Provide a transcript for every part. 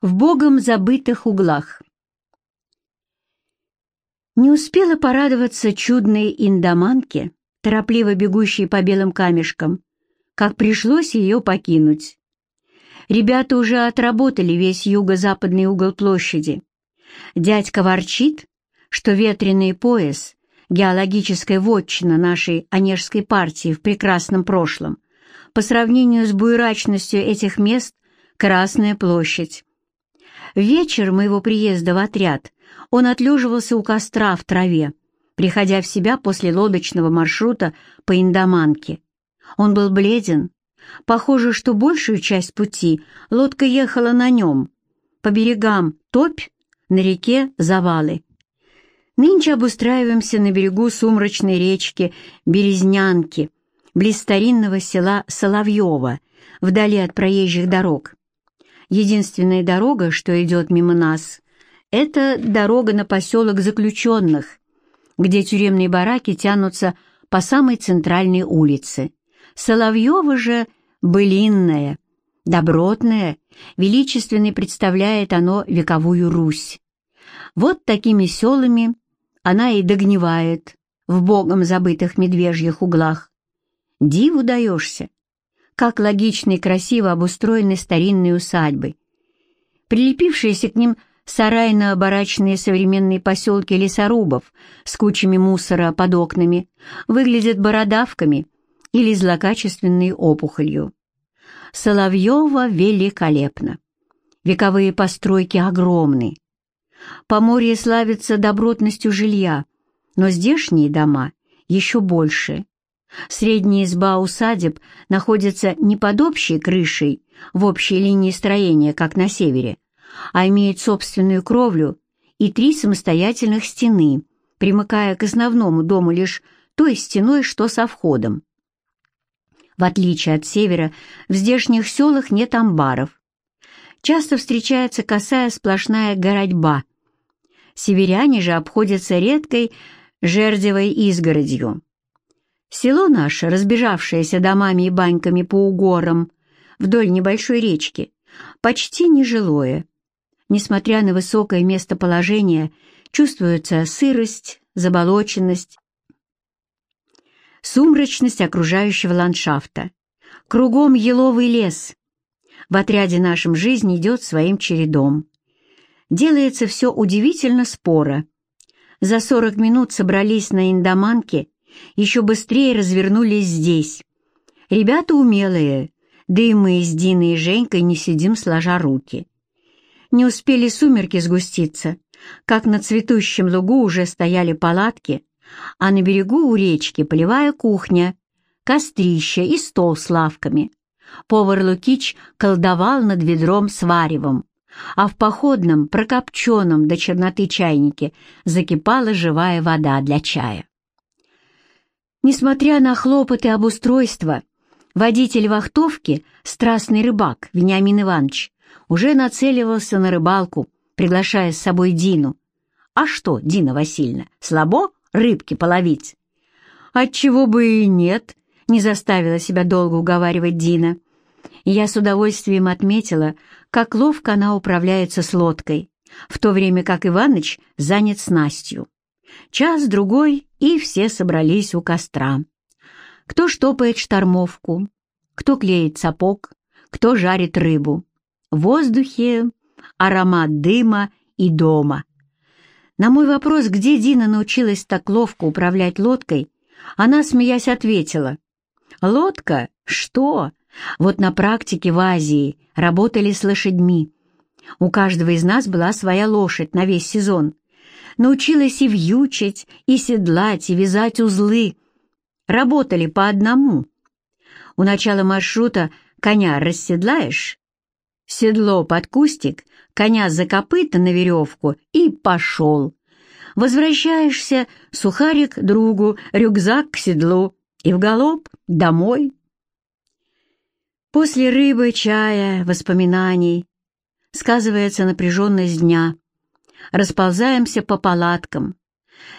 В богом забытых углах. Не успела порадоваться чудной индоманке, торопливо бегущей по белым камешкам, как пришлось ее покинуть. Ребята уже отработали весь юго-западный угол площади. Дядька ворчит, что ветреный пояс, геологическая вотчина нашей Онежской партии в прекрасном прошлом, по сравнению с буйрачностью этих мест — Красная площадь. Вечер моего приезда в отряд он отлеживался у костра в траве, приходя в себя после лодочного маршрута по Индоманке. Он был бледен. Похоже, что большую часть пути лодка ехала на нем. По берегам топь, на реке завалы. Нынче обустраиваемся на берегу сумрачной речки Березнянки, близ старинного села Соловьево, вдали от проезжих дорог. Единственная дорога, что идет мимо нас, это дорога на поселок заключенных, где тюремные бараки тянутся по самой центральной улице. Соловьево же былинное, добротное, величественной представляет оно вековую Русь. Вот такими селами она и догнивает в богом забытых медвежьих углах. Диву даешься, как логично и красиво обустроены старинные усадьбы. Прилепившиеся к ним сарайно-барачные современные поселки лесорубов с кучами мусора под окнами выглядят бородавками или злокачественной опухолью. Соловьева великолепно. Вековые постройки огромны. Поморье славится добротностью жилья, но здешние дома еще больше. Средняя изба усадеб находится не под общей крышей в общей линии строения, как на севере, а имеет собственную кровлю и три самостоятельных стены, примыкая к основному дому лишь той стеной, что со входом. В отличие от севера, в здешних селах нет амбаров. Часто встречается косая сплошная городьба. Северяне же обходятся редкой жердевой изгородью. Село наше, разбежавшееся домами и баньками по угорам вдоль небольшой речки, почти нежилое. Несмотря на высокое местоположение, чувствуется сырость, заболоченность, сумрачность окружающего ландшафта. Кругом еловый лес. В отряде нашем жизнь идет своим чередом. Делается все удивительно споро. За сорок минут собрались на Индоманке еще быстрее развернулись здесь. Ребята умелые, да и мы с Диной и Женькой не сидим сложа руки. Не успели сумерки сгуститься, как на цветущем лугу уже стояли палатки, а на берегу у речки полевая кухня, кострище и стол с лавками. Повар Лукич колдовал над ведром с варевом, а в походном, прокопченном до черноты чайнике закипала живая вода для чая. Несмотря на хлопоты обустройства, водитель вахтовки, страстный рыбак Вениамин Иванович, уже нацеливался на рыбалку, приглашая с собой Дину. «А что, Дина Васильевна, слабо рыбки половить?» «Отчего бы и нет», — не заставила себя долго уговаривать Дина. Я с удовольствием отметила, как ловко она управляется с лодкой, в то время как Иваныч занят снастью. Час-другой, и все собрались у костра. Кто штопает штормовку, кто клеит сапог, кто жарит рыбу. В воздухе аромат дыма и дома. На мой вопрос, где Дина научилась так ловко управлять лодкой, она, смеясь, ответила. «Лодка? Что? Вот на практике в Азии работали с лошадьми. У каждого из нас была своя лошадь на весь сезон научилась и вьючить, и седлать, и вязать узлы. Работали по одному. У начала маршрута коня расседлаешь, седло под кустик, коня за копыта на веревку и пошел. Возвращаешься, сухарик другу, рюкзак к седлу и в галоп домой. После рыбы, чая, воспоминаний сказывается напряженность дня — расползаемся по палаткам.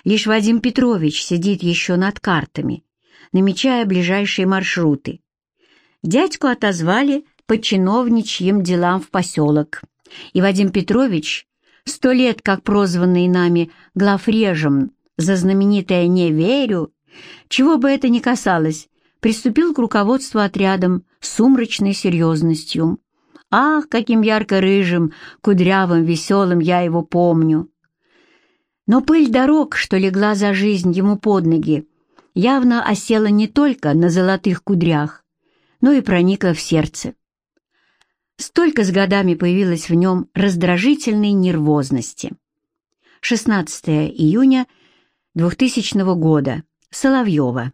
Лишь Вадим Петрович сидит еще над картами, намечая ближайшие маршруты. Дядьку отозвали по чиновничьим делам в поселок, И Вадим Петрович, сто лет как прозванный нами главрежем за знаменитое «не верю», чего бы это ни касалось, приступил к руководству отрядом с сумрачной серьезностью. Ах, каким ярко-рыжим, кудрявым, веселым я его помню! Но пыль дорог, что легла за жизнь ему под ноги, явно осела не только на золотых кудрях, но и проникла в сердце. Столько с годами появилось в нем раздражительной нервозности. 16 июня 2000 года. Соловьева.